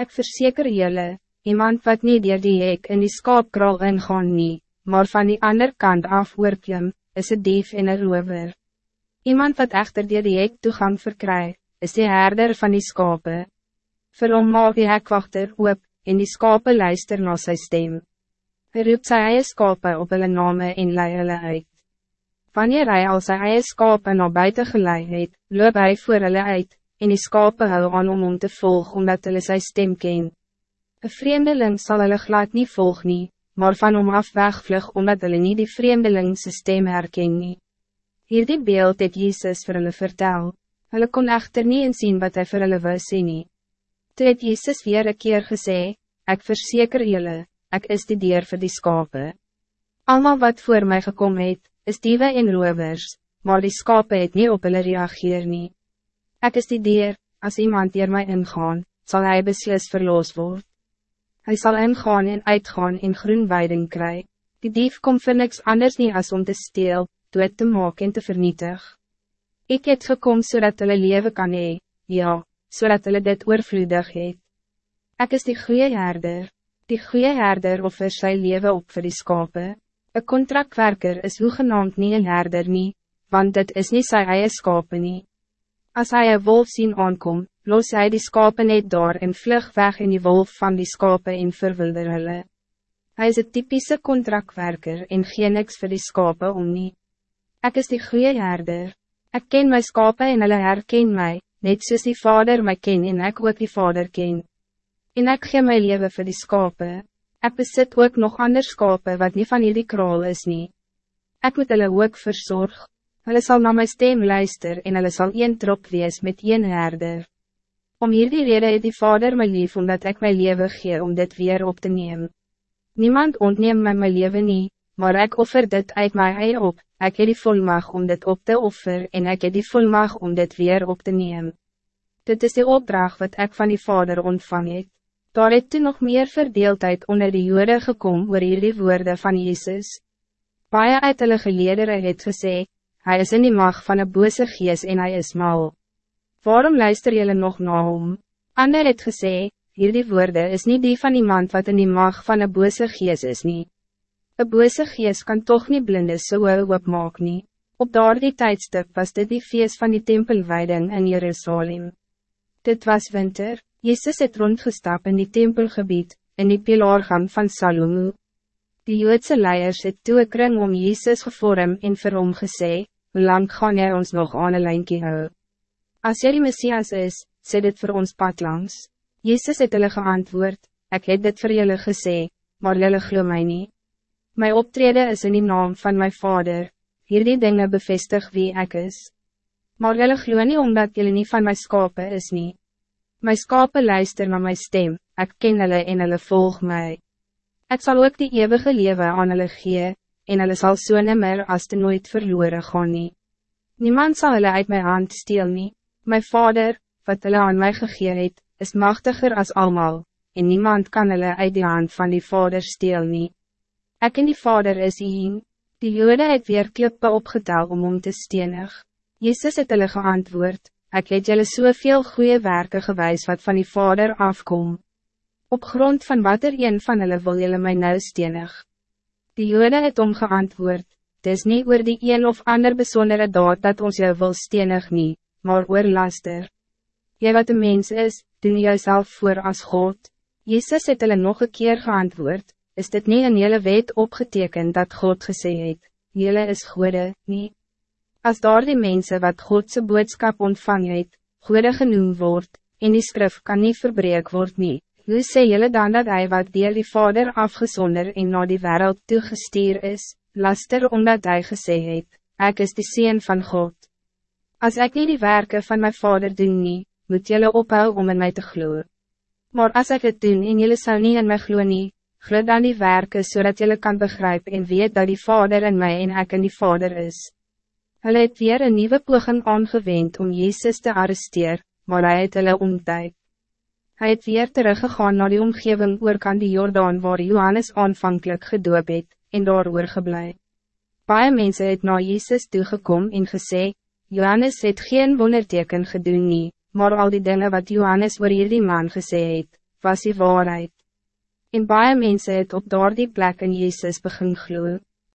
Ik verzeker jullie, iemand wat niet dier die hek in die skaapkraal ingaan nie, maar van die andere kant af oorklim, is een dief en een rover. Iemand wat echter dier die hek toegang verkry, is die herder van die skape. Vir hom maak die hekwachter oop, en die skape luister na sy stem. Hy roep sy eie skape op hulle name en lei hulle uit. Wanneer hy al sy eie skape na buiten gelei het, loop hy voor hulle uit, en die skape hou aan om om te volg omdat hulle sy stem ken. Een vreemdeling zal hulle glad niet volg nie, maar van hom af wegvlug omdat hulle nie die vreemdelingse stem herken nie. Hierdie beeld het Jezus vir hulle vertel, hulle kon echter nie insien wat hij vir hulle wou sê nie. Toe het Jezus weer een keer gesê, ik verzeker jullie, ik is die dier voor die skape. Almal wat voor mij gekomen het, is diewe en rovers, maar die skape het nie op hulle reageer nie. Ek is die dier, als iemand dier mij ingaan, zal hij beslis verloos worden. Hij zal ingaan en uitgaan in groen weiding kry. Die dief kom vir niks anders nie as om te steel, dood te maak en te vernietig. Ik het gekom zodat so hulle leven kan hee, ja, zodat so hulle dit oorvloedig het. Ek is die goede herder, die goede herder offer sy leven op vir die skape. Een contractwerker is hoegenaamd nie een herder nie, want dit is niet sy eie skape nie. As hy een wolf sien aankom, los hy die skape net daar en vlug weg in die wolf van die skape en verwilder hulle. Hy is een typische contractwerker en geen niks vir die skape om nie. Ek is die goede herder. Ek ken my skape en hulle herken my, net soos die vader my ken en ek ook die vader ken. En ek gee my leven vir die skape. Ek besit ook nog ander skape wat niet van hierdie kraal is nie. Ek moet hulle ook verzorg. Hulle sal na my stem luister en hulle sal een trop wees met een herder. Om hierdie rede het die Vader my lief omdat ik mijn leven gee om dit weer op te nemen. Niemand ontneem my my leven nie, maar ik offer dit uit my eie op, ik heb die volmag om dit op te offer en ik heb die volmag om dit weer op te nemen. Dit is de opdracht wat ik van die Vader ontvang het. Daar het toen nog meer verdeeldheid onder die jode gekom oor hierdie woorde van Jezus. Baie uit hulle geleedere het gesê, hij is in die mag van een bose gees en hij is mal. Waarom luister jullie nog na hom? Ander het gesê, hierdie woorde is niet die van iemand wat in die mag van een bose gees is nie. Een bose gees kan toch niet blinde so opmaak nie. Op daardie tijdstuk was dit die feest van die tempelweiding in Jerusalem. Dit was winter, Jezus het rondgestap in die tempelgebied, in die pilaargang van Salomo. Die Joodse leiers het toe een kring om Jezus gevorm en vir hom gesê, hoe lang gaan jy ons nog aan een lijnkie hou? Als jy die Messias is, sê dit voor ons pad langs. Jezus het hulle geantwoord, ik het dit voor jullie gesê, maar jullie glo my nie. My optreden is in die naam van mijn vader, hierdie dinge bevestig wie ik is. Maar jullie glo nie omdat jullie niet van mijn skape is nie. My skape luister naar mijn stem, ik ken hulle en hulle volg mij. Ik zal ook die eeuwige leven aan hulle gee, en hulle sal so nimmer as te nooit verloren gaan nie. Niemand zal hulle uit mijn hand steel nie. Mijn vader, wat hulle aan mij gegee het, is machtiger als allemaal, en niemand kan hulle uit die hand van die vader steel nie. Ek en die vader is een, die jode het weer klippe opgetel om om te stenig. Jezus het hulle geantwoord, ek het julle soveel goede werken gewijs wat van die vader afkom. Op grond van wat er een van hulle wil julle my nou stenig. Die jode het om geantwoord, dis nie oor die een of ander besondere daad dat ons jou wil stenig nie, maar oor laster. Jy wat een mens is, doen jouself voor als God. Jezus het hulle nog een keer geantwoord, is dit niet in jelle wet opgetekend dat God gesê het, jelle is goede, nie. As daar die mense wat Godse boodskap ontvang het, goede genoemd wordt, en die skrif kan niet verbreek word nie, hoe sê jelle dan dat hij wat deel die vader afgezonder en na die wereld toegestuur is, laster omdat hij gesê het, ek is die Seen van God. Als ik niet die werken van mijn vader doen nie, moet jullie ophouden om in mij te gloeien. Maar als ik het doen en jullie zou niet in mij gloeien nie, gloe dan die werken zodat jullie kan begrijpen en weet dat die vader in mij en ik in die vader is. Hulle het weer een nieuwe poging aangewend om Jezus te arresteren, maar hij het hulle omtuig. Hij het weer teruggegaan naar die omgeving oorkant die Jordaan waar Johannes aanvankelijk gedoop het, en daar oorgeblij. Baie mense het na Jezus toegekom en gesê, Johannes het geen wonderteken gedoen nie, maar al die dingen wat Johannes oor hierdie man gesê het, was die waarheid. En baie mense het op daardie plek in Jezus begin gloeien.